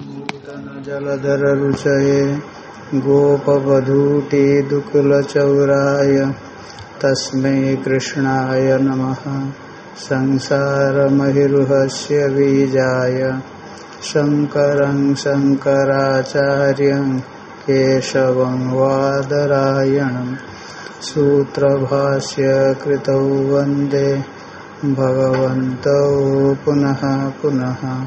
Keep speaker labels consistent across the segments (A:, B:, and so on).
A: नूतनजलधररुचये गोपवधूटे दुकुलचौराय तस्मै कृष्णाय नमः। संसारमहिरुहस्य बीजाय शङ्करं शङ्कराचार्यं केशवं वादरायणं सूत्रभाष्य कृतौ वंदे। भगवन्तौ पुनः पुनः।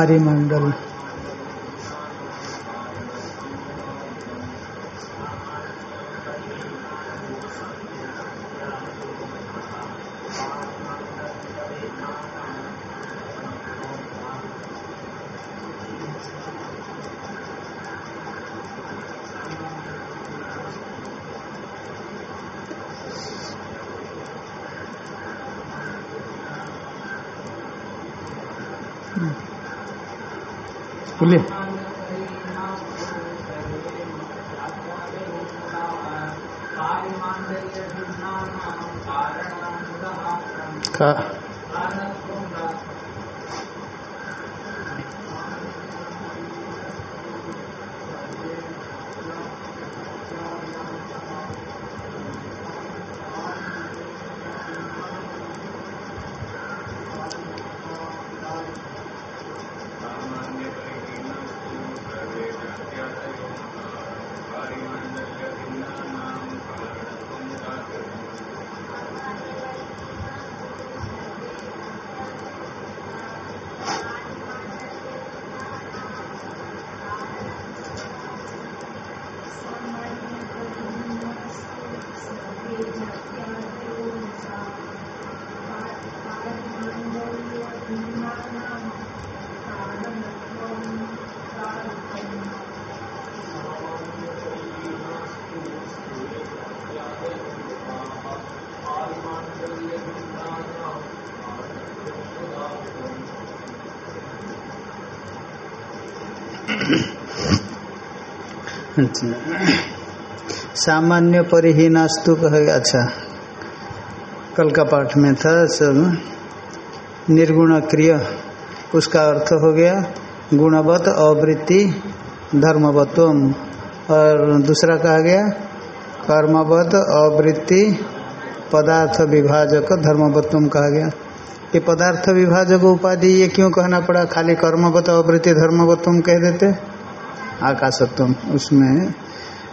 A: बोलिए का सामान्य परिहीनास्तु कहेगा अच्छा। कल का पाठ में था, सब निर्गुण क्रिय, उसका अर्थ हो गया गुणवत अवृत्ति धर्मवत्व और दूसरा कहा गया कर्मवत अवृत्ति पदार्थ विभाजक धर्मवत्व कहा गया। ये पदार्थ विभाजक उपाधि ये क्यों कहना पड़ा? खाली कर्मवत अवृत्ति धर्मवत्व कह देते। आकाशत्व उसमें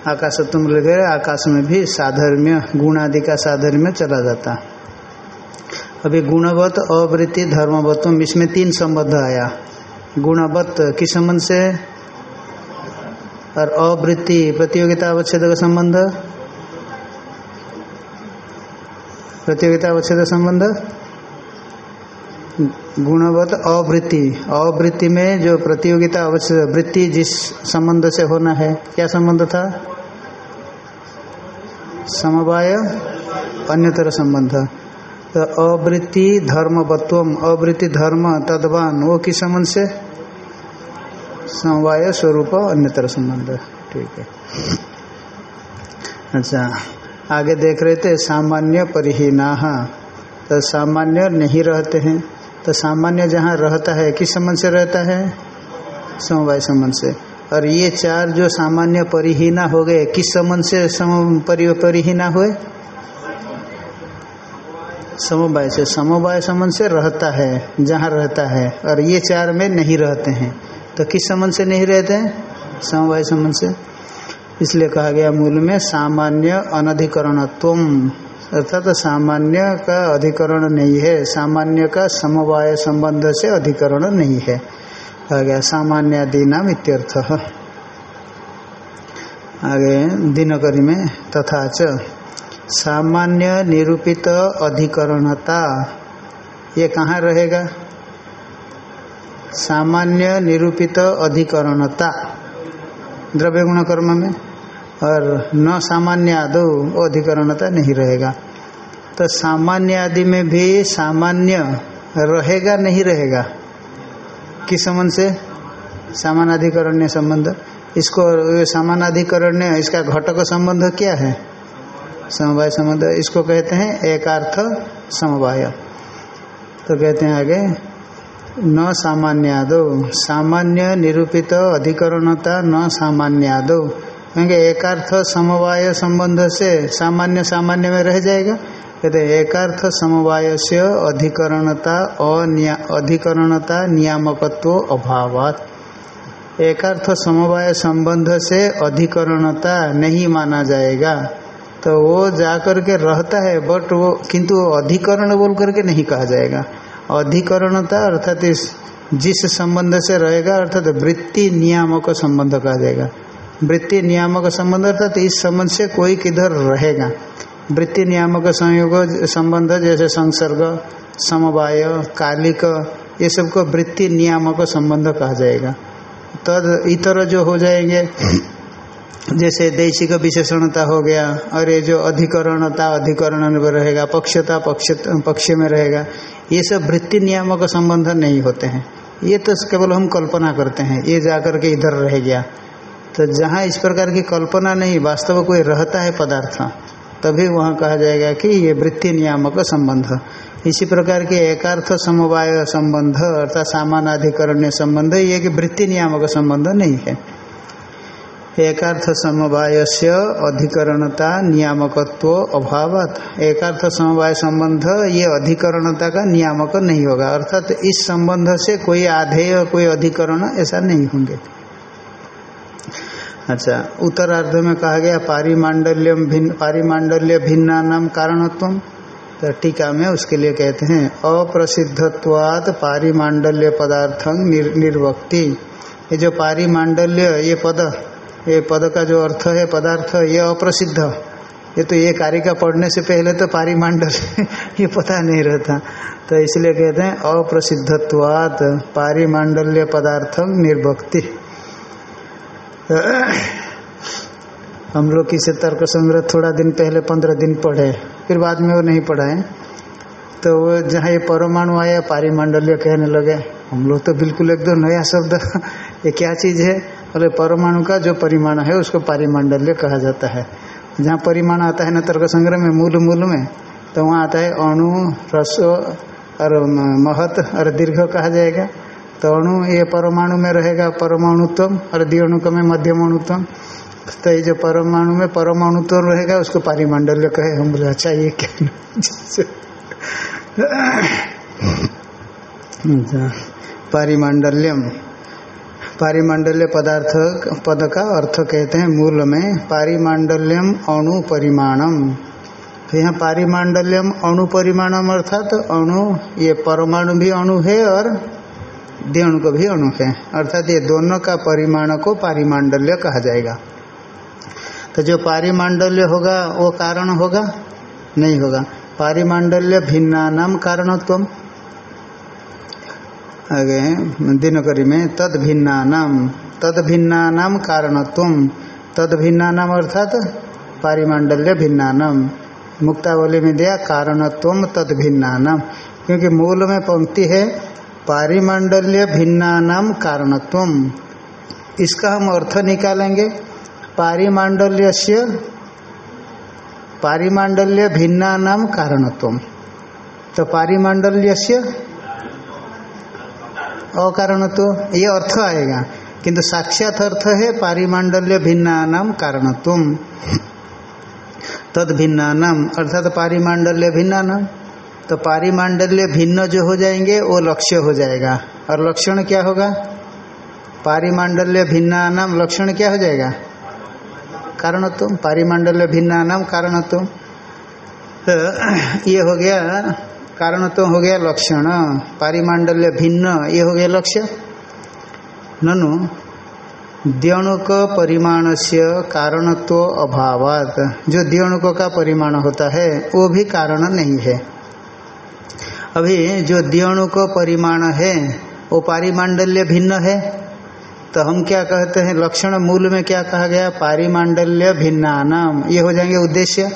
A: आकाशत्व लगे आकाश में भी साधर्म्य गुण आदि का साधर्म्य चला जाता। अभी गुणवत, अवृत्ति धर्मवत्व इसमें तीन संबंध आया। गुणवत किस संबंध से? और अवृत्ति, प्रतियोगिता अवच्छेद का संबंध? प्रतियोगिता अवच्छेद संबंध? गुणवत अवृत्ति। अवृत्ति में जो प्रतियोगिता अवश्य वृत्ति जिस संबंध से होना है, क्या संबंध था? समवाय, अन्यतर संबंध। तो अवृत्ति धर्मवत्व अवृत्ति धर्म, तद्वान, वो किस संबंध से? समवाय स्वरूप, अन्यतर संबंध। ठीक है। अच्छा आगे देख रहे थे, सामान्य परिहीना। तो सामान्य नहीं रहते हैं। तो सामान्य जहाँ रहता है किस संबंध से रहता है? समवाय संबंध से। और ये चार जो सामान्य परिहीना हो गए किस संबंध से सम परि, परिहीना हुए? समवाय से। समवाय संबंध से रहता है जहाँ रहता है। और ये चार में नहीं रहते हैं। तो किस संबंध से नहीं रहते हैं? समवाय संबंध से। इसलिए कहा गया मूल में सामान्य अनधिकरणत्व अर्थात तो सामान्य का अधिकरण नहीं है, सामान्य का समवाय संबंध से अधिकरण नहीं है। आ गया सामान्यादि नाम इत्यर्थ आगे दिनकरी में तथा च, सामान्य निरूपित अधिकरणता, ये कहाँ रहेगा? सामान्य निरूपित अधिकरणता द्रव्य गुण कर्म में। और न सामान्य आदो अधिकरणता नहीं रहेगा। तो सामान्य आदि में भी सामान्य रहेगा, नहीं रहेगा? किस संबंध से? सामानाधिकरण्य संबंध। इसको सामानाधिकरण्य, इसका घटक संबंध क्या है? समवाय संबंध। इसको कहते हैं एकार्थ समवाय। तो कहते हैं आगे, न सामान्यादो सामान्य निरूपित अधिकरणता न सामान्यादो क्योंकि एकार्थ समवाय संबंध से सामान्य सामान्य में रह जाएगा। कहते एकार्थ समवाय से अधिकरणता अधिकरणता नियामकत्व अभावात। एकार्थ समवाय संबंध से अधिकरणता नहीं माना जाएगा। तो वो जाकर के रहता है, बट वो, किंतु अधिकरण बोल करके नहीं कहा जाएगा। अधिकरणता अर्थात इस, जिस संबंध से रहेगा, अर्थात वृत्ति नियामक संबंध कहा जाएगा। वृत्ति नियामक संबंध अर्थात इस संबंध से कोई किधर रहेगा। वृत्ति नियामक संयोग संबंध जैसे संसर्ग, समवाय, कालिक, ये सबको वृत्ति नियामक संबंध कहा जाएगा। तद इतर जो हो जाएँगे, जैसे देशिक विशेषणता हो गया, और ये जो अधिकरणता, अधिकरण में रहेगा, पक्षता पक्ष पक्ष में रहेगा, ये सब वृत्ति नियामक संबंध नहीं होते हैं। ये तो केवल हम कल्पना करते हैं, ये जाकर के इधर रह गया। तो जहाँ इस प्रकार की कल्पना नहीं, वास्तव कोई रहता है पदार्थ, तभी वहाँ कहा जाएगा कि ये वृत्ति नियामक संबंध। इसी प्रकार के एकार्थ समवाय संबंध अर्थात सामानाधिकरण्य संबंध, ये कि वृत्ति नियामक संबंध नहीं है। एकार्थ समवाय से अधिकरणता नियामकत्व अभावत। एकार्थ समवाय संबंध, ये अधिकरणता का नियामक नहीं होगा। अर्थात तो इस संबंध से कोई आधेय, कोई अधिकरण ऐसा नहीं होंगे। अच्छा। उत्तरार्ध में कहा गया पारिमांडल्यम भिन्न पारिमांडल्य भिन्ना नाम कारणत्व तो टीका में उसके लिए कहते हैं अप्रसिद्धत्वात् पारिमांडल्य पदार्थं निर, निर्वक्ति। ये जो पारिमांडल्य ये पद ये पद का जो अर्थ है पदार्थ ये अप्रसिद्ध। ये तो ये कारिका पढ़ने से पहले तो पारिमांडल ये पता नहीं रहता। तो इसलिए कहते हैं अप्रसिद्धत्वाद पारिमांडल्य पदार्थ निर्भक्ति हम लोग किसे तर्क संग्रह थोड़ा दिन पहले, पंद्रह दिन पढ़े, फिर बाद में वो नहीं पढ़ाए। तो वो जहाँ ये परमाणु आया, पारिमांडल्य कहने लगे, हम लोग तो बिल्कुल एकदम नया शब्द, ये क्या चीज़ है? बोले, परमाणु का जो परिमाण है, उसको पारिमांडल्य कहा जाता है। जहाँ परिमाण आता है न तर्क संग्रह में, मूल मूल में तो वहाँ आता है अणु, रसो और महत और दीर्घ कहा जाएगा। तो अणु ये परमाणु में रहेगा परमाणुत्व और द्विअणुक में मध्यम मध्यमाणुत्व। तो ये जो परमाणु में परमाणुत्व रहेगा, उसको पारिमांडल्य कहे हम बोले अच्छा ये क्या अच्छा। पारिमांडल्यम। पारिमांडल्य पदार्थ, पद का अर्थ कहते हैं मूल में पारिमांडल्यम अणु परिमाणम। तो यहाँ पारिमांडल्यम अणु परिमाणम अर्थात तो अणु, ये परमाणु भी अणु है और देणु को भी अणु है। अर्थात ये दोनों का परिमाण को पारिमांडल्य कहा जाएगा। तो जो पारिमांडल्य होगा, वो कारण होगा? नहीं होगा। पारिमांडल्य भिन्ना नाम कारणत्व आगे, दिनकरी में, तद भिन्ना नाम तद भिन्ना नाम कारणत्व तद भिन्ना नाम अर्थात पारिमांडल्य भिन्ना नाम मुक्तावली में दिया कारणत्व तद भिन्ना नाम क्योंकि मूल में पंक्ति है पारिमांडल्य भिन्ना नाम कारणत्व। इसका हम अर्थ निकालेंगे। पारिमांडल्य से पारिमांडल्य भिन्ना नाम कारणत्व। तो पारिमांडल्य से अकारणत्व, ये अर्थ आएगा। किंतु साक्षात अर्थ है पारिमांडल्य भिन्ना नाम कारणत्व। तद भिन्ना नाम अर्थात पारिमांडल्य भिन्ना नाम तो पारिमांडल्य भिन्न जो हो जाएँगे, वो लक्ष्य हो जाएगा। और लक्षण क्या होगा? पारिमांडल्य भिन्ना नाम लक्षण क्या हो जाएगा? कारणत्व। पारिमांडल्य भिन्ना नाम कारणत्व। तो ये हो गया कारण तो हो गया लक्षण। पारिमांडल्य भिन्न, ये हो गया लक्ष्य। ननु, द्यणुक परिमाण से कारणत्व अभावात। जो द्यणुक का परिमाण होता है, वो भी कारण नहीं है। अभी जो द्यणुक परिमाण है, वो पारिमांडल्य भिन्न है। तो हम क्या कहते हैं, लक्षण मूल में क्या कहा गया? पारिमांडल्य भिन्ना नाम ये हो जाएँगे उद्देश्य।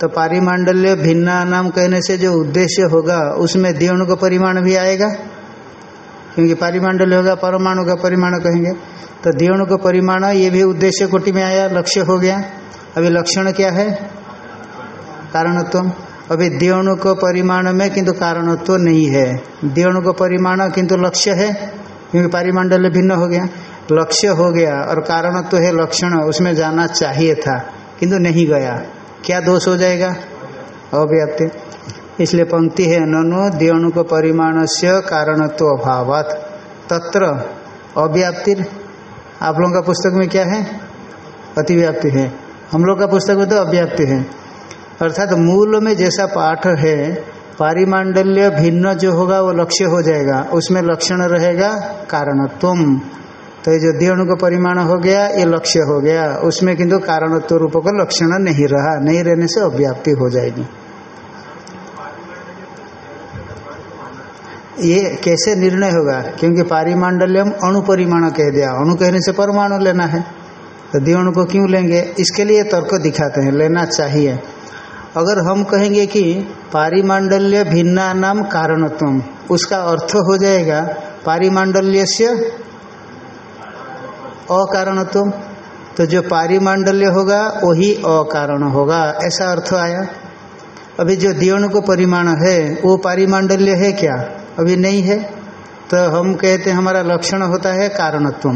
A: तो पारिमांडल्य भिन्ना नाम कहने से जो उद्देश्य होगा, उसमें दियोणु का परिमाण भी आएगा। क्योंकि पारिमांडल्य होगा, परमाणु का परिमाण कहेंगे। तो दियोणु का परिमाण, ये भी उद्देश्य कोटि में आया, लक्ष्य हो गया। अभी लक्षण क्या है? कारणत्व। अभी दियोणु को परिमाण में किंतु कारणत्व तो नहीं है। दियोणु को परिमाण किंतु लक्ष्य है, क्योंकि पारिमांडल्य भिन्न हो गया। लक्ष्य हो गया और कारणत्व तो है लक्षण, उसमें जाना चाहिए था, किंतु नहीं गया। क्या दोष हो जाएगा? अव्याप्ति। इसलिए पंक्ति है, ननु दियोणु को परिमाण से कारणत्व अभावात। तत्र अव्याप्ति, आप लोगों का पुस्तक में क्या है? अतिव्याप्ति है। हम लोग का पुस्तक में तो अव्याप्ति है। अर्थात मूल में जैसा पाठ है, पारिमांडल्य भिन्न जो होगा वो लक्ष्य हो जाएगा। उसमें लक्षण रहेगा कारणत्व तो ये जो दियोणु का परिमाण हो गया, ये लक्ष्य हो गया। उसमें किंतु कारणत्व रूप का लक्षण नहीं रहा, नहीं रहने से अव्याप्ति हो जाएगी। ये कैसे निर्णय होगा? क्योंकि पारिमांडल्यम अणुपरिमाण कह दिया। अणु कहने से परमाणु लेना है। तो दियोणु को क्यों लेंगे? इसके लिए तर्क दिखाते हैं। लेना चाहिए। अगर हम कहेंगे कि पारिमांडल्य भिन्ना नाम कारणत्व उसका अर्थ हो जाएगा पारिमांडल्य से अकारणत्व तो जो पारिमांडल्य होगा, वही अकारण होगा। ऐसा अर्थ आया। अभी जो दियोण को परिमाण है, वो पारिमांडल्य है क्या? अभी नहीं है। तो हम कहते हमारा लक्षण होता है कारणत्व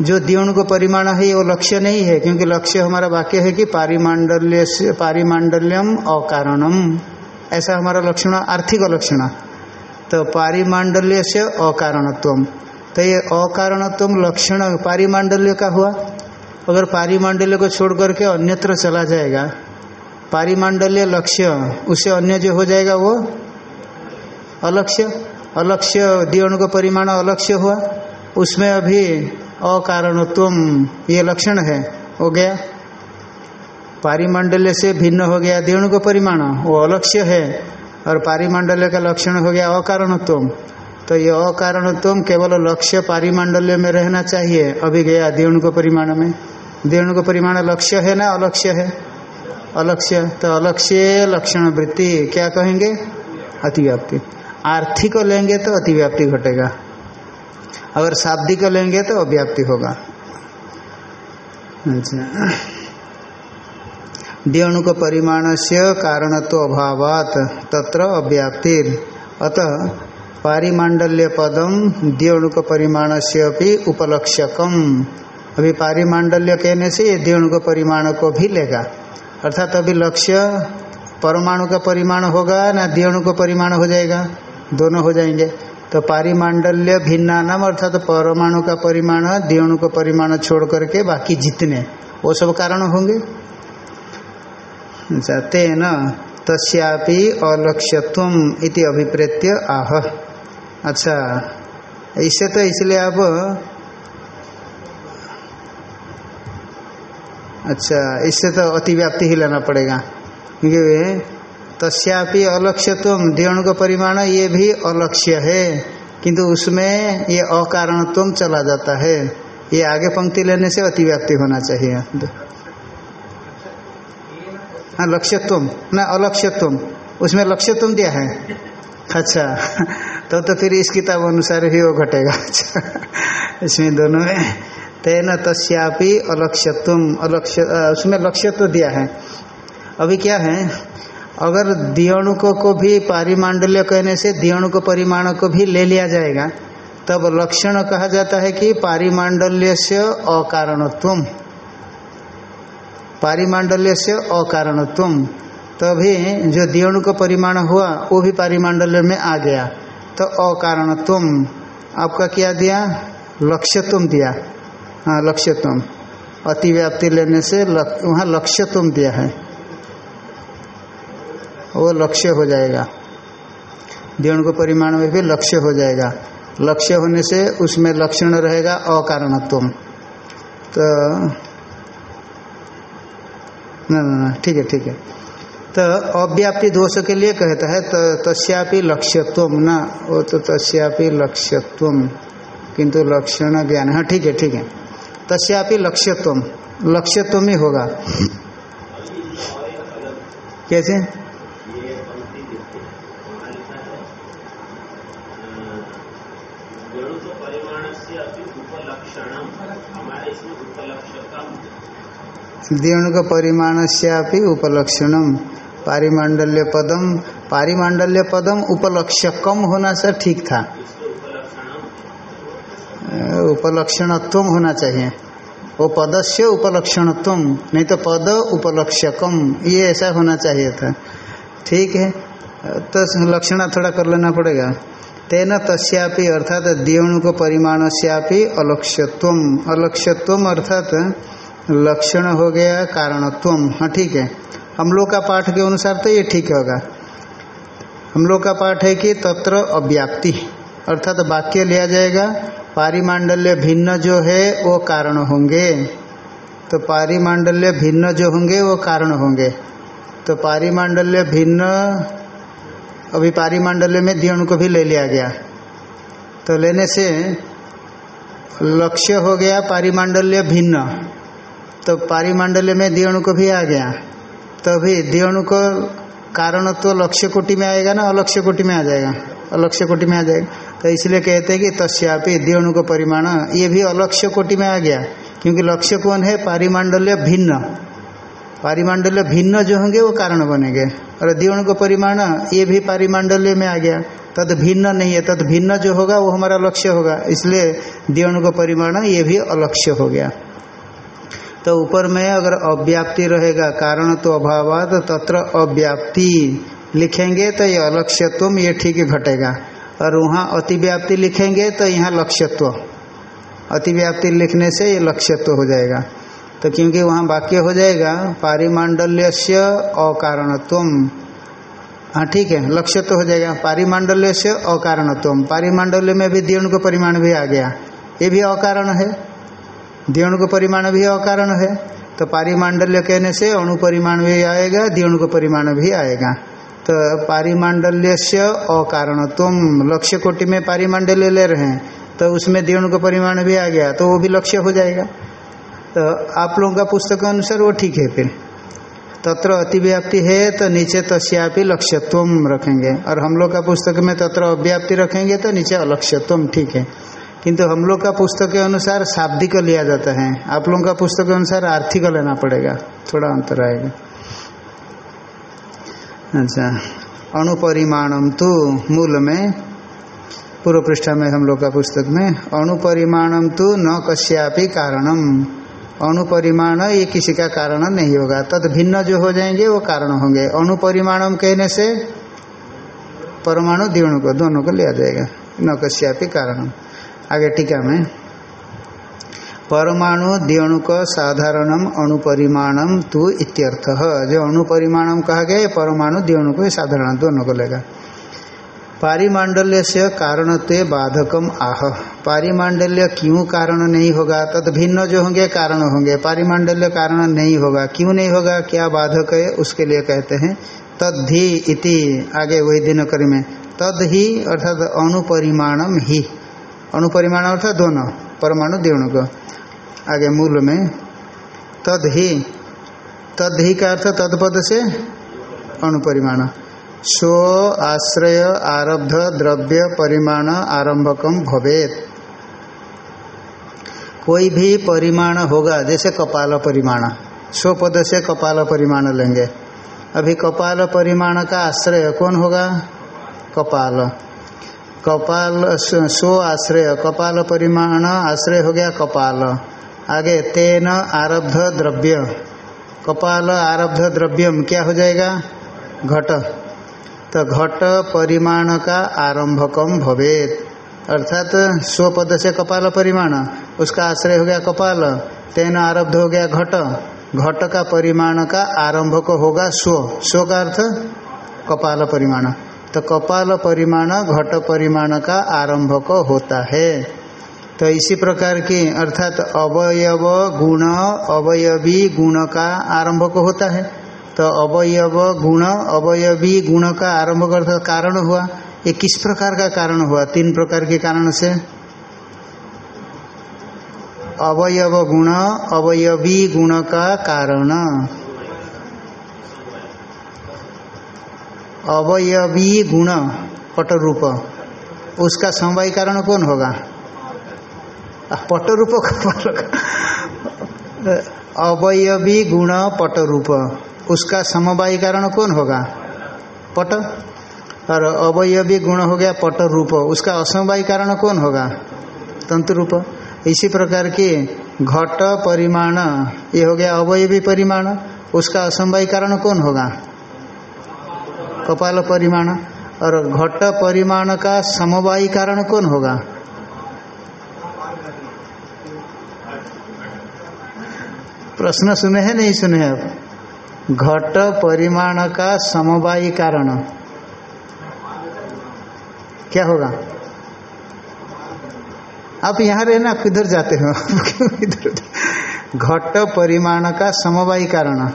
A: जो दियोणु को परिमाण है, वो लक्ष्य नहीं है, क्योंकि लक्ष्य हमारा वाक्य है कि पारिमांडल्य पारिमांडल्यम अकारणम ऐसा हमारा लक्षण, आर्थिक लक्षण। तो पारिमांडल्य से अकारणत्व तो ये अकारणत्व लक्षण पारिमांडल्य का हुआ। अगर पारिमांडल्य को छोड़ करके अन्यत्र चला जाएगा, पारिमांडल्य लक्ष्य उससे अन्य जो हो जाएगा वो अलक्ष्य। अलक्ष्य दियोणु का परिमाण अलक्ष्य हुआ। उसमें अभी अकारणत्व ये लक्षण है। हो गया? पारिमांडल्य से भिन्न हो गया दियोणु का परिमाण। वो अलक्ष्य है, और पारिमांडल्य का लक्षण हो गया अकारणत्व तो ये अकारणत्व केवल लक्ष्य पारिमंडल्य में रहना चाहिए, अभी गया दियोणु को परिमाण में। दियोणु को परिमाण लक्ष्य है ना अलक्ष्य है? अलक्ष्य। तो अलक्ष्य लक्षण वृत्ति, क्या कहेंगे? अतिव्याप्ति। आर्थिक लेंगे तो अतिव्याप्ति घटेगा। अगर शाब्दिक लेंगे तो अव्याप्ति होगा। अच्छा। को परिमाण से कारणत्व अभावात, तत्र अव्याप्ति। अतः पारिमांडल्य पदम दियोणुक परिमाण से अभी उपलक्षकम। अभी पारिमांडल्य कहने से ये दियोणुक परिमाण को भी लेगा। अर्थात अभी लक्ष्य परमाणु का परिमाण होगा ना दियोणु का परिमाण हो जाएगा? दोनों हो जाएँगे। तो पारिमांडल्य भिन्ना नाम, अर्थात तो परमाणु का परिमाण दियोणु का परिमाण छोड़ करके बाकी जितने, वो सब कारण होंगे। तेन तस्यापि अलक्ष्यत्व इति अभिप्रेत्य आह। अच्छा इससे तो इसलिए आप अच्छा इससे तो अतिव्याप्ति ही लेना पड़ेगा, क्योंकि तस्यापि अलक्ष्यत्व का परिमाण ये भी अलक्ष्य है। किंतु उसमें ये अकारणत्व चला जाता है। ये आगे पंक्ति लेने से अतिव्याप्ति होना चाहिए। हाँ लक्ष्यत्व, ना अलक्ष्यत्व। उसमें लक्ष्यत्व दिया है। अच्छा तो तो फिर इस किताब अनुसार ही वो घटेगा। अच्छा इसमें दोनों में तेन तस्यापि अलक्ष्यत्व, अलक्ष्य उसमें लक्ष्यत्व दिया है। अभी क्या है? अगर दियोणुको को भी पारिमांडल्य कहने से दियोणुको परिमाण को भी ले लिया जाएगा तब लक्षण कहा जाता है कि पारिमांडल्य से अकारणत्व पारिमांडल्य से अकारणत्व तभी जो दियोणु का परिमाण हुआ वो भी पारिमांडल्य में आ गया। तो अकारणत्व आपका क्या दिया? लक्ष्यत्व दिया। हाँ लक्ष्यत्व अतिव्याप्ति लेने से लक, वहाँ लक्ष्यत्व दिया है। वो लक्ष्य हो जाएगा। दियोणु को परिमाण में भी लक्ष्य हो जाएगा। लक्ष्य होने से उसमें लक्षण रहेगा अकारणत्व। तो न ठीक है ठीक है। तो अव्याप्ति दोष के लिए कहता है तो तस्यापि लक्ष्यत्व न वो तो तस्यापि लक्ष्यत्व किंतु लक्षण ज्ञान। हाँ ठीक है ठीक है। तस्यापि लक्ष्यत्व लक्ष्यत्व ही होगा। कैसे? दिणुक परिमाण से उपलक्षणम पारिमांडल्य पदम पारिमांडल्य पदम उपलक्ष्य कम होना से ठीक था। उपलक्षणत्व होना चाहिए। वो पदस्य उपलक्षणत्व, नहीं तो पद उपलक्ष्यकम ये ऐसा होना चाहिए था। ठीक है? तो लक्षण थोड़ा कर लेना पड़ेगा। तेन तस्यापि अर्थात दिवणुक परिमाण से अलक्ष्यत्व अलक्ष्यत्व अर्थात लक्षण हो गया कारणत्व हाँ ठीक है। हम लोग का पाठ के अनुसार तो ये ठीक होगा। हम लोग का पाठ है कि तत्र अव्याप्ति। अर्थात तो वाक्य लिया जाएगा, पारिमांडल्य भिन्न जो है, वो कारण होंगे। तो पारिमांडल्य भिन्न जो होंगे, वो कारण होंगे। तो पारिमांडल्य भिन्न, अभी पारिमांडल्य में दियण को भी ले लिया गया। तो लेने से लक्ष्य हो गया पारिमांडल्य भिन्न। तो पारिमांडल्य में दियोणु को भी आ गया। तो दियणु को कारण तो लक्ष्य कोटि में आएगा ना अलक्ष्य कोटि में आ जाएगा। अलक्ष्य कोटि में आ जाएगा। तो इसलिए कहते हैं कि तस्यापि दियोणु को परिमाण, ये भी अलक्ष्य कोटि में आ गया। क्योंकि लक्ष्य कौन है? पारिमांडल्य भिन्न। पारिमांडल्य भिन्न जो होंगे, वो कारण बनेंगे। और दियोणु को परिमाण, ये भी पारिमांडल्य में आ गया। तद भिन्न नहीं है। तद भिन्न जो होगा, वो हमारा लक्ष्य होगा। इसलिए दियोणु को परिमाण, ये भी अलक्ष्य हो गया। तो ऊपर में अगर अव्याप्ति रहेगा, कारण तो अभाव तो तत्र अव्याप्ति लिखेंगे तो ये अलक्ष्यत्व, ये ठीक घटेगा। और वहाँ अतिव्याप्ति लिखेंगे तो यहाँ लक्ष्यत्व। अतिव्याप्ति लिखने से ये लक्ष्यत्व हो जाएगा। तो क्योंकि वहाँ वाक्य हो जाएगा पारिमांडल्य से अकारणत्व हाँ ठीक है लक्ष्य तो हो जाएगा। पारिमांडल्य से अकारणत्व पारिमांडल्य में भी दिवण को परिमाण भी आ गया। ये भी अकारण है। दिवण को परिमाण भी अकारण है। तो पारिमांडल्य कहने से अणुपरिमाण भी आएगा दिवण को परिमाण भी आएगा। तो पारिमांडल्य से अकारणत्व। लक्ष्य कोटि में पारिमांडल्य ले रहे हैं तो उसमें दिवण का परिमाण भी आ गया तो वो भी लक्ष्य हो जाएगा। तो आप लोगों का पुस्तक अनुसार वो ठीक है फिर। तत्र अतिव्याप्ति है तो नीचे तस्यापि लक्ष्यत्व रखेंगे। और हम लोग का पुस्तक में तत्र अव्याप्ति रखेंगे तो नीचे अलक्ष्यत्व ठीक है। किंतु हम लोग का पुस्तक के अनुसार शाब्दिक लिया जाता है। आप लोगों का पुस्तक के अनुसार आर्थिक लेना पड़ेगा। थोड़ा अंतर आएगा। अच्छा। अणुपरिमाणम तो मूल में, पूर्व पृष्ठा में हम लोग का पुस्तक में अणुपरिमाणम तो न कश्यापि कारणम। अणुपरिमाण ये किसी का कारण नहीं होगा। तद भिन्न जो हो जाएँगे, वो कारण होंगे। अणुपरिमाणम कहने से परमाणु दिवण को, दोनों को लिया जाएगा। न कश्यापि कारणम। आगे टीका में परमाणु दिणुक साधारणम अणुपरिमाणम तु इत्यर्थ। जो अणुपरिमाणम कहा गया परमाणु दिणुक साधारण दोनों को लेगा। पारिमांडल्य से कारणत्व बाधकम आह। पारिमांडल्य क्यों कारण नहीं होगा? तद भिन्न जो होंगे, कारण होंगे। पारिमांडल्य कारण नहीं होगा। क्यों नहीं होगा? क्या बाधक है? उसके लिए कहते हैं। तद्धि इति, आगे वही दिनकरी में। तद ही अर्थात अणुपरिमाणम ही। अणुपरिमाण अर्थात दोनों, परमाणु दिणुक आगे मूल में तद ही तद ही का अर्थ तदपद से अणुपरिमाण स्व, आश्रय, आरब्ध, द्रव्य, परिमाण, आरंभकम, भवेत। कोई भी परिमाण होगा, जैसे कपाल परिमाण। स्वपद से कपाल परिमाण लेंगे। अभी कपाल परिमाण का आश्रय कौन होगा? कपाल। कपाल स्व आश्रय, कपाल परिमाण, आश्रय हो गया कपाल। आगे तेन आरब्ध द्रव्य। कपाल आरब्ध द्रव्यम, क्या हो जाएगा? घट। तो घट परिमाण का आरंभकम भवेत। अर्थात स्वपद से कपाल परिमाण, उसका आश्रय हो गया कपाल, तेन आरब्ध हो गया घट। घट का परिमाण का आरंभक होगा स्व स्व का अर्थ कपाल परिमाण। तो कपाल परिमाण, घट परिमाण का आरंभ को होता है। तो इसी प्रकार की, अर्थात अवयव, गुण, अवयवी, गुण का आरंभ को होता है। तो अवयव, गुण, अवयवी, गुण का आरंभ अर्थात कारण हुआ। ये किस प्रकार का कारण हुआ? तीन प्रकार के कारण से। अवयव, गुण, अवयवी, गुण का कारण। अवयवी गुण पट रूप उसका समवाय कारण कौन होगा? पट रूप अवयवी गुण पट रूप उसका समवाय कारण कौन होगा? पट। और अवयवी गुण हो गया पट रूप उसका असमवाय कारण कौन होगा? तंतु रूप इसी प्रकार के घट, परिमाण, ये हो गया अवयवी परिमाण। उसका असमवाय कारण कौन होगा? कपाल परिमाण और घट परिमाण का समवायी कारण कौन होगा? प्रश्न सुने हैं नहीं सुने अब घट परिमाण का समवायी कारण। क्या होगा? आप यहाँ रहना किधर जाते हो? घट परिमाण का समवायी कारण।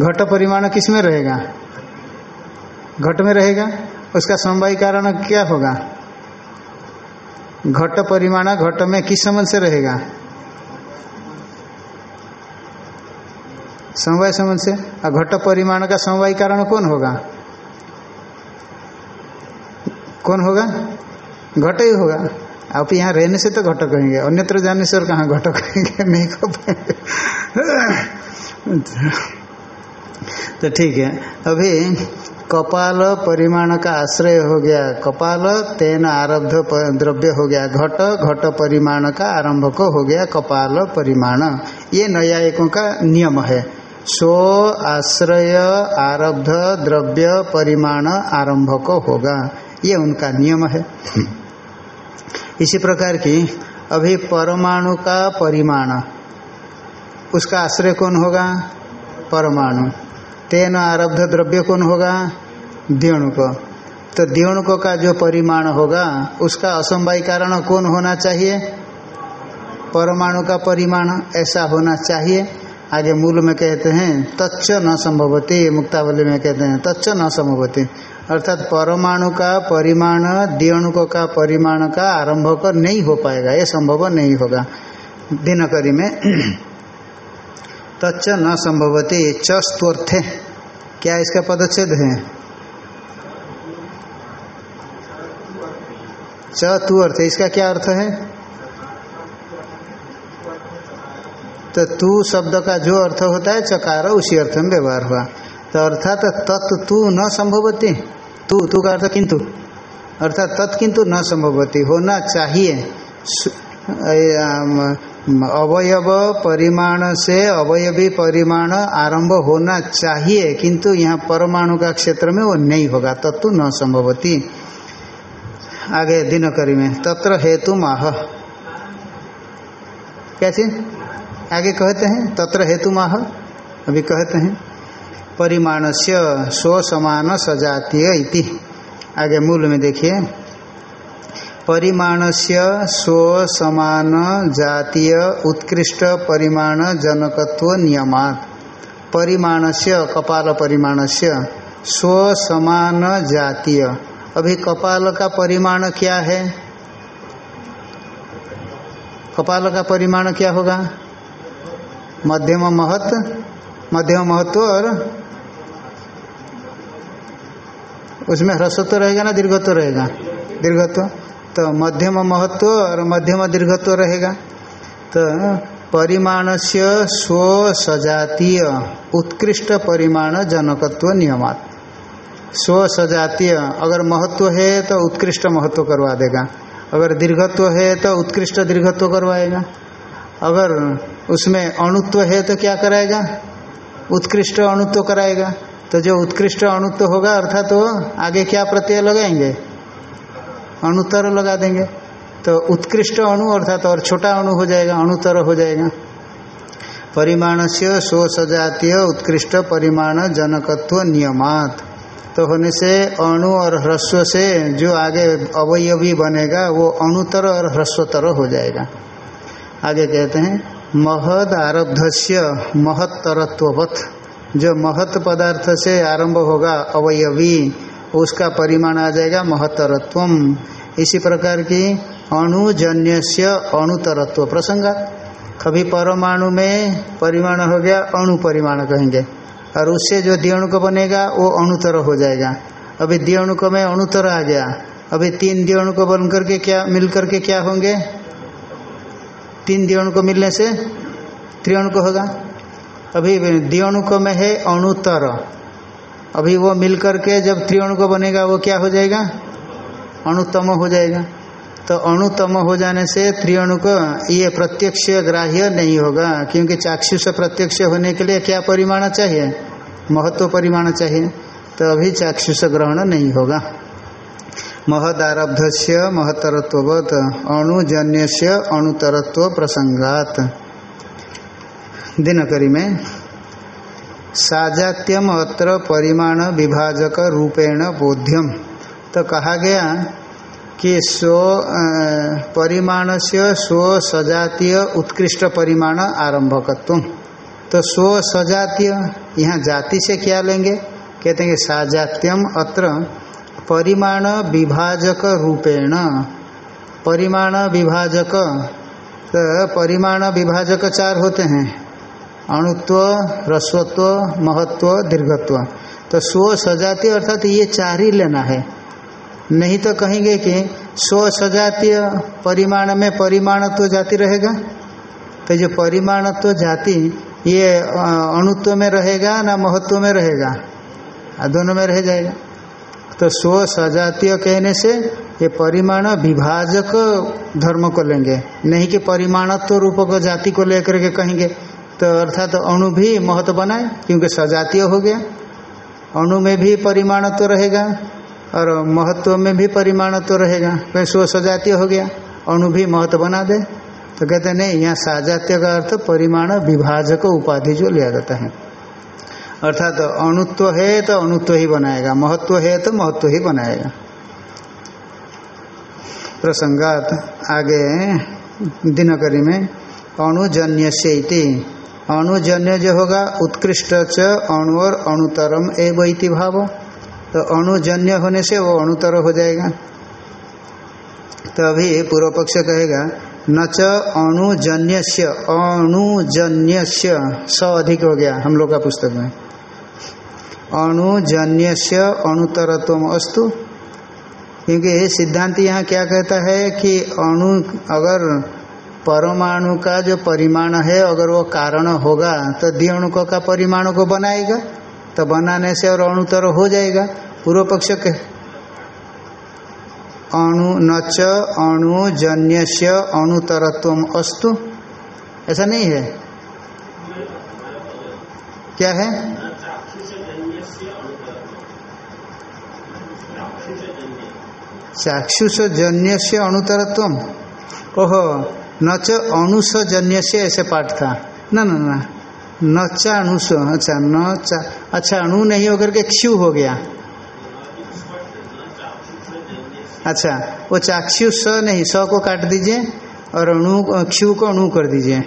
A: घट परिमाण किसमें रहेगा? घट में रहेगा? उसका समवायी कारण क्या होगा? घट परिमाण घट में किस संबंध से रहेगा? समवाय संबंध से। और घट परिमाण का समवाय कारण कौन होगा? कौन होगा? घट ही होगा। आप यहाँ रहने से तो घट कहेंगे, अन्यत्र जाने से और कहाँ घट कहेंगे? नहीं कह पाएँगे तो ठीक है। अभी कपाल परिमाण का आश्रय हो गया। कपाल, तेन आरब्ध द्रव्य हो गया। घट घट परिमाण का आरंभ को हो गया कपाल परिमाण। ये न्यायिकों का नियम है। सो आश्रय, आरब्ध, द्रव्य परिमाण आरंभ को होगा। ये उनका नियम है। इसी प्रकार की अभी परमाणु का परिमाण। उसका आश्रय कौन होगा? परमाणु। तेन आरब्ध द्रव्य कौन होगा? द्योणुक। तो द्योणुक का जो परिमाण होगा, उसका असमवाय कारण कौन होना चाहिए? परमाणु का परिमाण ऐसा होना चाहिए। आगे मूल में कहते हैं, तच्च न संभवती, मुक्तावली में कहते हैं, तच्च न संभवती। अर्थात परमाणु का परिमाण, द्योणुक का परिमाण का आरंभ कर नहीं हो पाएगा, ये संभव नहीं होगा। दिनकरी में तच्च न संभवती चस्तुर्थे क्या इसका पदच्छेद है? च अर्थ। इसका क्या अर्थ है? तो तू शब्द का जो अर्थ होता है, चकार, उसी अर्थ में व्यवहार हुआ। तो अर्थात तत् तू न संभवती। तू तू का अर्थ किंतु? अर्थात तत् किंतु न संभवती। होना चाहिए। अवयव परिमाण से अवयवी परिमाण आरंभ होना चाहिए, किंतु यहाँ परमाणु का क्षेत्र में वो नहीं होगा, तत्व न संभवती। आगे दिनकरी में, तत्र हेतु माह। क्या आगे कहते हैं, तत्र हेतु माह। अभी कहते हैं परिमाण से स्व समान सजातीय इति। आगे मूल में देखिए। परिमाण से स्व समान जातीय उत्कृष्ट परिमाण जनकत्व नियमात। परिमाण से कपाल परिमाण से स्व समान जातीय। अभी कपाल का परिमाण क्या है? कपाल का परिमाण क्या होगा? मध्यम महत मध्यम महत्व और उसमें ह्रस्वत्व रहेगा ना, दीर्घत्व रहेगा? दीर्घत्व? तो मध्यम महत्व और मध्यम दीर्घत्व रहेगा। तो परिमाण से स्व सजातीय उत्कृष्ट परिमाण जनकत्व नियमात। स्व सजातीय अगर महत्व है तो उत्कृष्ट महत्व करवा देगा। अगर दीर्घत्व है तो उत्कृष्ट दीर्घत्व करवाएगा। अगर उसमें अणुत्व है तो क्या कराएगा? उत्कृष्ट अणुत्व कराएगा। तो जो उत्कृष्ट अणुत्व होगा अर्थात तो आगे क्या प्रत्यय लगाएँगे? अणुतर लगा देंगे। तो उत्कृष्ट अणु अर्थात तो और छोटा अणु हो जाएगा, अणुतर हो जाएगा। परिमाण से स्व सजातीय उत्कृष्ट परिमाण जनकत्व नियमात। तो होने से अणु और ह्रस्व से जो आगे अवयवी बनेगा, वो अणुतर और ह्रस्वतर हो जाएगा। आगे कहते हैं, महद आरब्धस्य महत्तरत्ववत। जो महत पदार्थ से आरंभ होगा अवयवी उसका परिमाण आ जाएगा महत्तरत्वम। इसी प्रकार की अणुजन्य से अणुतरत्व प्रसंगा। कभी परमाणु में परिमाण हो गया, अणु परिमाण कहेंगे। और उससे जो दियणुक बनेगा, वो अणुतर हो जाएगा। अभी दियणुक में अणुतर आ गया। अभी तीन दियणुक बन करके क्या मिल करके क्या होंगे? तीन दियणुक मिलने से त्रियणुक होगा। अभी दियणुक में है अणुतर। अभी वो मिल करके जब त्रियणुक बनेगा, वो क्या हो जाएगा? अणुतम हो जाएगा। तो अणुतम हो जाने से त्रियणुक ये प्रत्यक्ष ग्राह्य नहीं होगा, क्योंकि चाक्षुष प्रत्यक्ष होने के लिए क्या परिमाण चाहिए? महत्व परिमाण चाहिए। तो अभी चाक्षुष ग्रहण नहीं होगा। महदारब्ध से महतरत्वत अणुजन्य से अणुतरत्व प्रसंगात। दिनकरी में साजात्यम अत्र परिमाण विभाजक रूपेण बोध्यम। तो कहा गया कि स्व परिमाण से स्व सजातीय उत्कृष्ट परिमाण आरंभकत्व। तो स्व सजातीय यहाँ जाति से क्या लेंगे? कहते हैं साजात्यम अत्र परिमाण विभाजक रूपेण। परिमाण विभाजक तो परिमाण विभाजक चार होते हैं। अणुत्व, ह्रस्वत्व, महत्व, दीर्घत्व। तो स्व सजातीय अर्थात ये चार ही लेना है। नहीं तो कहेंगे कि स्व सजातीय परिमाण में परिमाणत्व तो जाति रहेगा। तो जो परिमाणत्व तो जाति ये अणुत्व में रहेगा ना महत्व में रहेगा? दोनों में रह जाएगा। तो स्व सजातीय कहने से ये परिमाण विभाजक धर्म को लेंगे। नहीं कि परिमाणत्व रूप को जाति को लेकर के कहेंगे। तो अर्थात तो अणु भी महत्व बनाए, क्योंकि सजातीय हो गया। अणु में भी परिमाणत्व तो रहेगा, और महत्व में भी परिमाणत्व तो रहेगा। फिर स्व सजातीय हो गया, अणु भी महत्व बना दे। तो कहते नहीं, यहाँ साजातीय का अर्थ परिमाण विभाजक उपाधि जो लिया जाता है। अर्थात तो अणुत्व है तो अणुत्व ही बनाएगा, महत्व है तो महत्व ही बनाएगा। प्रसंगात आगे दिनकरी में अणुजन्य से अणुजन्य जो होगा, उत्कृष्ट च अणु और अणुतरम एवं भाव। तो अणुजन्य होने से वो अणुतर हो जाएगा। तो अभी पूर्व पक्ष कहेगा, न च अणुजन्य अणुजन्य स अधिक हो गया हम लोग का पुस्तक में। अणुजन्य अणुतरत्व अस्तु। क्योंकि सिद्धांत यहाँ क्या कहता है कि अणु अगर परमाणु का जो परिमाण है, अगर वो कारण होगा तो द्विअणुक का परिमाणु को बनाएगा। तो बनाने से और अणुतर हो जाएगा। पूर्व पक्ष के। अणु नच अणुजन्य अणुतरत्व अस्तु। ऐसा नहीं है। क्या है? चाक्षुष जन्य से अणुतरत्व ओहो। न च से ऐसे पाठ था। न न न। न चा अच्छा न चा अच्छा अणु नहीं होकर के क्षु हो गया। अच्छा वो चाक्षु स नहीं, स को काट दीजिए और अणु क्षु को अणु कर दीजिए।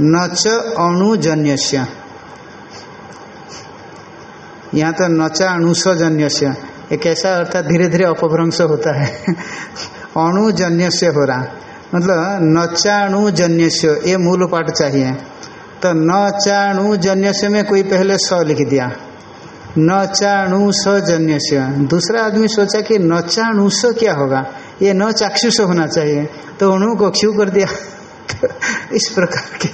A: न च अणुजन्य यहाँ तो नचा अणुसजन्य एक ऐसा अर्थात धीरे धीरे अपभ्रंश होता है। अणुजन्य से हो रहा। मतलब नचाणुजन्य ये मूल पाठ चाहिए। तो नचाणुजन्य में कोई पहले स लिख दिया। न सजन्य से दूसरा आदमी सोचा कि नचाणु स क्या होगा? ये न चाक्षुष होना चाहिए। तो अणु को क्षु कर दिया? इस प्रकार के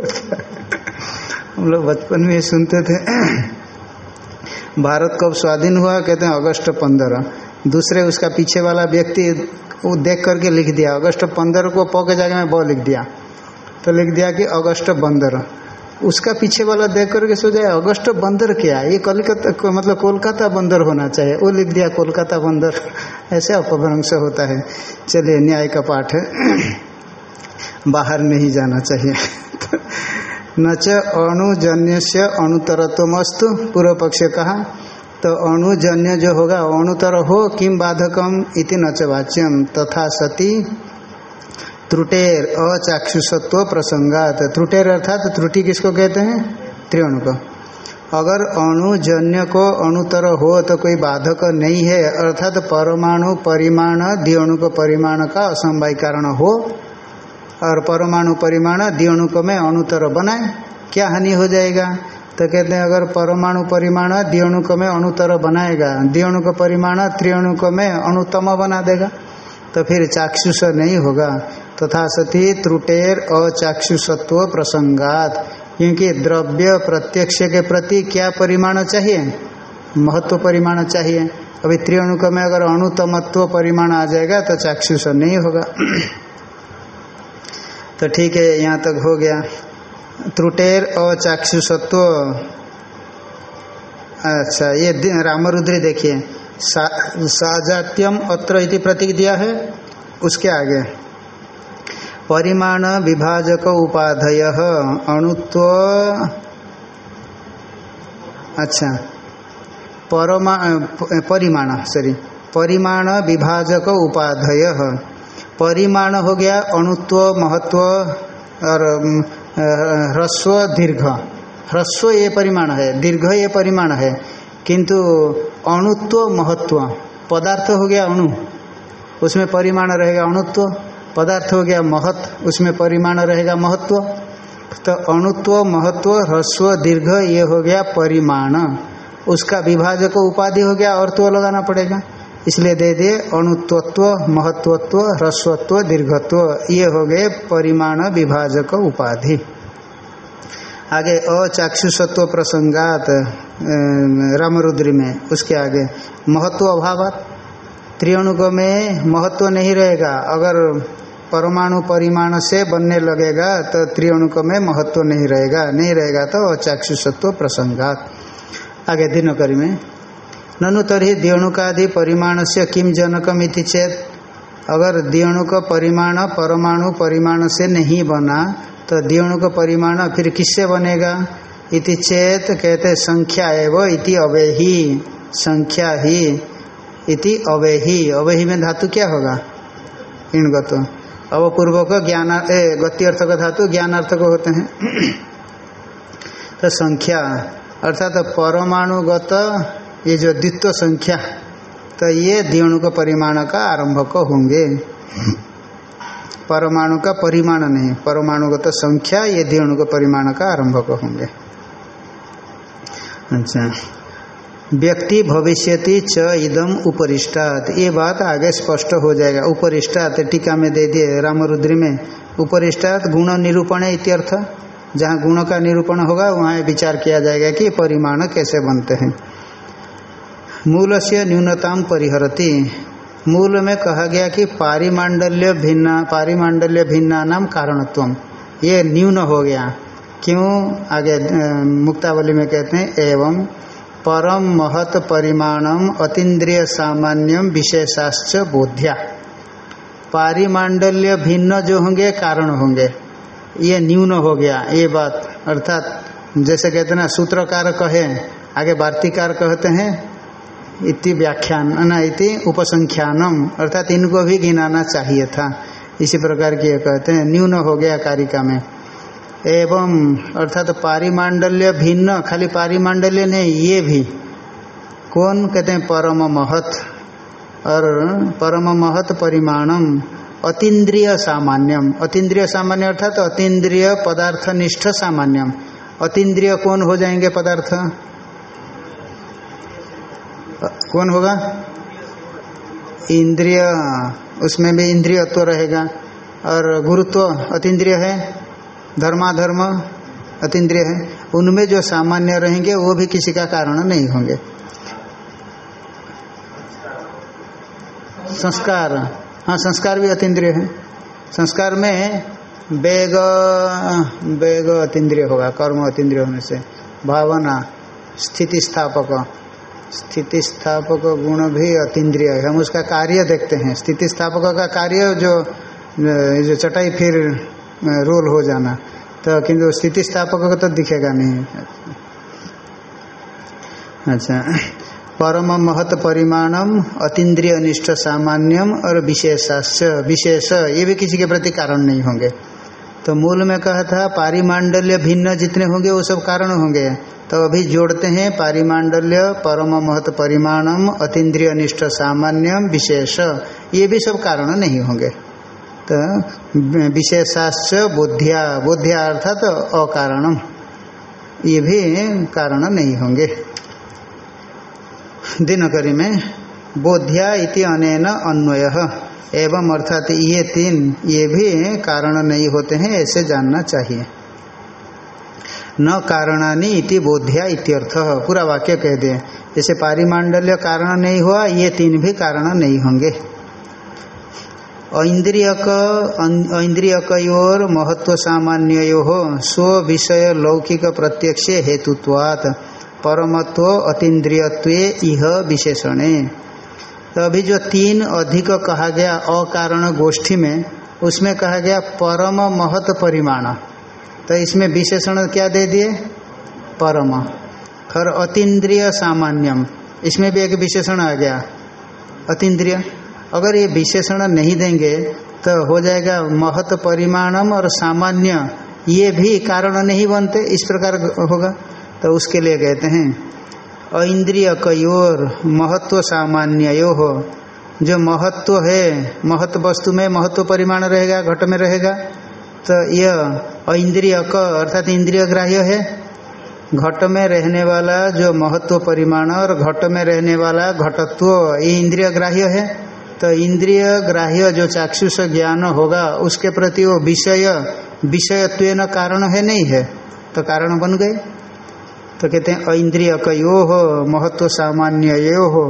A: हम लोग बचपन में सुनते थे। भारत कब स्वाधीन हुआ? कहते हैं अगस्त पंद्रह। दूसरे उसका पीछे वाला व्यक्ति वो देख करके लिख दिया। अगस्त पंद्रह को प के जगह में ब लिख दिया। तो लिख दिया कि अगस्त बंदर उसका पीछे वाला देख करके सोचा अगस्त बंदर क्या ये कलकत्ता मतलब कोलकाता बंदर होना चाहिए। वो लिख दिया, कोलकाता बंदर। ऐसे अपभ्रंश होता है। चलिए, न्याय का पाठ बाहर नहीं जाना चाहिए। न च अणुजन्य से अणुतरत्वमस्तु। पूर्व पक्ष कहा तो अणुजन्य जो होगा, अणुतर हो किम बाधकम इति नच वाच्यम। तथा सती त्रुटेर अचाक्षुषत्व प्रसंगात। त्रुटेर अर्थात त्रुटि किसको कहते हैं? त्रिअणु को। अगर अणुजन्य को अणुतर हो तो कोई बाधक नहीं है। अर्थात परमाणु परिमाण दिअणु को परिमाण का असमवाय कारण हो, और परमाणु परिमाण दिअणु में अणुतर बनाए, क्या हानि हो जाएगा? तो कहते हैं, अगर परमाणु परिमाण दिअणुक में अणुतर बनाएगा। दिअणुक परिमाण, त्रिअणुक में अणुतम बना देगा। तो फिर चाक्षुष नहीं होगा। तथा तो सती त्रुटेर अचाक्षुषत्व प्रसंगात। क्योंकि द्रव्य प्रत्यक्ष के प्रति क्या परिमाण चाहिए? महत्व परिमाण चाहिए। अभी त्रिअणुक में अगर अणुतमत्व परिमाण आ जाएगा तो चाक्षुष नहीं होगा। तो ठीक है, यहाँ तक हो गया। त्रुटेर अचाक्षुषत्व अच्छा ये रामरुद्री देखिए। साजात्यम अत्र इति प्रतीक दिया है, उसके आगे। परिमाण विभाजक उपाधय, अणुत्व। अच्छा परमा परिमाण सॉरी परिमाण विभाजक उपाधय। परिमाण हो गया अणुत्व, महत्व और ह्रस्व दीर्घ। ह्रस्व ये परिमाण है, दीर्घ ये परिमाण है, किंतु अणुत्व महत्व, पदार्थ हो गया अणु, उसमें परिमाण रहेगा अणुत्व, पदार्थ हो गया महत्व उसमें परिमाण रहेगा महत्व तो अणुत्व महत्व, ह्रस्व दीर्घ ये हो गया परिमाण, उसका विभाजक उपाधि हो गया, और तो लगाना पड़ेगा। इसलिए दे दिए, अणुत्वत्व महत्वत्व ह्रस्वत्व, दीर्घत्व, ये हो गए परिमाण विभाजक उपाधि। आगे अचाक्षुषत्व प्रसंगात रामरुद्री में, उसके आगे महत्व अभाव त्रिअणुक में महत्व नहीं रहेगा, अगर परमाणु परिमाण से बनने लगेगा तो त्रिअणुक में महत्व नहीं रहेगा नहीं रहेगा तो अचाक्षुषत्व प्रसंगात। आगे दिनकरी में ननु तरी दियणुकादि परिमाण से किम जनकम चेत, अगर दियणुक परिमाण परमाणु परिमाण से नहीं बना तो दियणुक परिमाण फिर किससे बनेगा? इति चेत कहते संख्या एवं इति अवेही। संख्या ही इति अवेही। अवेही में धातु क्या होगा? इणगत। अब पूर्व को ज्ञान गति अर्थ का धातु ज्ञानार्थ को होते हैं। तो संख्या, अर्थात तो परमाणुगत ये जो द्वित्व संख्या तो ये दिवणु का परिमाण का आरंभक होंगे। परमाणु का परिमाण नहीं, परमाणुगत संख्या ये दिवणु का परिमाण का आरंभक होंगे। अच्छा। व्यक्ति भविष्यति च इदम उपरिष्टात। ये बात आगे स्पष्ट हो जाएगा। उपरिष्टात टीका में दे दिए रामरुद्री में। उपरिष्टात गुण निरूपण इत्यर्थ। जहाँ गुण का निरूपण होगा, वहाँ विचार किया जाएगा कि परिमाण कैसे बनते हैं। मूल से न्यूनताम परिहरती। मूल में कहा गया कि पारिमांडल्य भिन्ना पारिमांडल्य भिन्ना नाम कारणत्व। ये न्यून हो गया। क्यों? आगे मुक्तावली में कहते हैं, एवं परम महत परिमाणम अतीन्द्रिय सामान्यम विशेषाश्च बोध्या। पारिमांडल्य भिन्न जो होंगे, कारण होंगे। ये न्यून हो गया, ये बात। अर्थात, जैसे कहते ना, सूत्रकार कहे, आगे वार्तिकार कहते हैं इति व्याख्यान, न इति उपसंख्यानम, अर्थात इनको भी गिनाना चाहिए था। इसी प्रकार की कहते हैं, न्यून हो गया कारिका में। एवं, अर्थात पारिमांडल्य भिन्न, खाली पारिमांडल्य नहीं, ये भी। कौन कहते हैं परम महत? और परम महत परिमाणम, अतीन्द्रिय सामान्यम। अतीन्द्रिय सामान्य अर्थात अतीन्द्रिय पदार्थ निष्ठ सामान्यम। अतीन्द्रिय कौन हो जाएँगे पदार्थ? कौन होगा? इंद्रिय, उसमें भी इंद्रियत्व तो रहेगा। और गुरुत्व अतीन्द्रिय है, धर्माधर्म अतीन्द्रिय है। उनमें जो सामान्य रहेंगे, वो भी किसी का कारण नहीं होंगे। संस्कार हाँ संस्कार भी अतीन्द्रिय है। संस्कार में वेग वेग अतीन्द्रिय होगा, कर्म अतीन्द्रिय होने से। भावना, स्थिति स्थापक। स्थिति स्थापक गुण भी अतीन्द्रिय है। हम उसका कार्य देखते हैं। स्थिति स्थापक का कार्य जो जो चटाई फिर रोल हो जाना। तो किंतु स्थिति स्थापक का तो दिखेगा नहीं। अच्छा। परम महत परिमाणम अतीन्द्रिय निष्ठ सामान्यम और विशेषाश्च, विशेष। ये भी किसी के प्रति कारण नहीं होंगे। तो मूल में कहा था, पारिमांडल्य भिन्न जितने होंगे, वो सब कारण होंगे। तो अभी जोड़ते हैं, पारिमांडल्य, परम महत परिमाणम, अतीन्द्रिय निष्ठ सामान्यम, विशेष। ये भी सब कारण नहीं होंगे। तो विशेषाश्च बोध्या बोध्या अर्थात तो अकारणम। ये भी कारण नहीं होंगे। दिनकरी में बोध्या इति अनेन अन्वय। एवं अर्थात ये तीन, ये भी कारण नहीं होते हैं, ऐसे जानना चाहिए। न कारणानी इति बोध्या इत्यर्थ। पूरा वाक्य कह दिए जैसे पारिमांडल्य कारण नहीं हुआ, ये तीन भी कारण नहीं होंगे। ऐन्द्रियक ऐन्द्रियकोर महत्व सामान्यो स्व विषय लौकिक प्रत्यक्ष हेतुत्वात्। परमत्व अतीन्द्रियत्व इह विशेषणे। तो अभी जो तीन अधिक कहा गया अकारण गोष्ठी में, उसमें कहा गया परम महत परिमाण। तो इसमें विशेषण क्या दे दिए? परम। और अतीन्द्रिय सामान्यम। इसमें भी एक विशेषण आ गया। अतीन्द्रिय। अगर ये विशेषण नहीं देंगे तो हो जाएगा महत परिमाणम और सामान्य। ये भी कारण नहीं बनते, इस प्रकार होगा। तो उसके लिए कहते हैं इंद्रिय कयोर महत्व सामान्य यो हो जो महत्व है, महत्व वस्तु में महत्व परिमाण रहेगा, घट में रहेगा तो यह इंद्रिय क अर्थात इंद्रिय ग्राह्य है। घट में रहने वाला जो महत्व परिमाण और घट में रहने वाला घटत्व, ये इंद्रिय ग्राह्य है। तो इंद्रिय ग्राह्य जो चाक्षुष ज्ञान होगा, उसके प्रति वो विषय विषयत्व कारण है नहीं है तो कारण बन गए। तो कहते हैं ऐन्द्रिय कयो हो महत्व सामान्य यो हो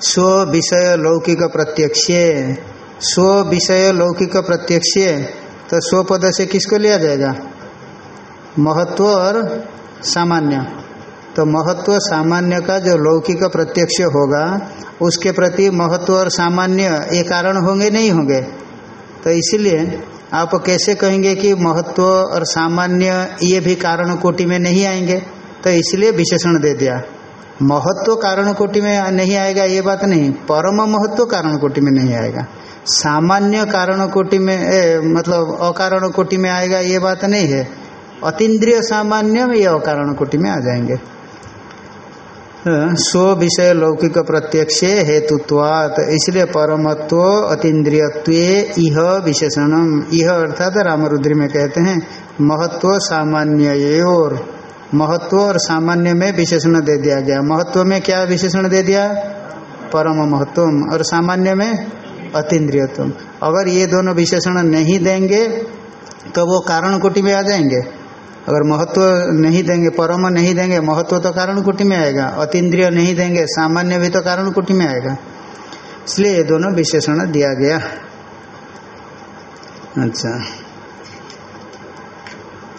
A: स्व विषय लौकिक प्रत्यक्ष, स्व विषय लौकिक प्रत्यक्ष तो स्व पद से किसको लिया जाएगा? महत्व और सामान्य। तो महत्व सामान्य का जो लौकिक प्रत्यक्ष होगा, उसके प्रति महत्व और सामान्य ये कारण होंगे, नहीं होंगे? तो इसलिए आप कैसे कहेंगे कि महत्व और सामान्य ये भी कारण कोटि में नहीं आएँगे? तो इसलिए विशेषण दे दिया। महत्व कारण कोटि में नहीं आएगा ये बात नहीं। परम महत्व कारण कोटि में नहीं आएगा। सामान्य कारण कोटि में ए, मतलब अकारण कोटि में आएगा ये बात नहीं है। अतीन्द्रिय सामान्य में ये अकारण कोटि में आ जाएँगे। स्व विषय लौकिक प्रत्यक्ष हेतुत्वात, इसलिए परमत्व अतीन्द्रियत्व इह विशेषणम। इह अर्थात रामरुद्री में कहते हैं, महत्व सामान्य और महत्व और सामान्य में विशेषण दे दिया गया। महत्व में क्या विशेषण दे दिया? परम महत्व और सामान्य में अतीन्द्रियत्व अगर ये दोनों विशेषण नहीं देंगे तो वो कारण कोटि में आ जाएँगे। अगर महत्व नहीं देंगे, परम नहीं देंगे, महत्व तो कारण कुटी में आएगा, अतीन्द्रिय नहीं देंगे, सामान्य भी तो कारण कुटी में आएगा। इसलिए ये दोनों विशेषण दिया गया। अच्छा।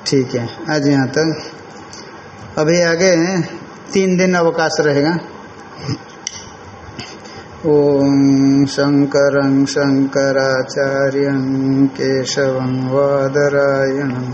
A: ठीक है, आज यहाँ तक। अभी आगे तीन दिन अवकाश रहेगा। शंकर शंकराचार्य केशव वादरायण।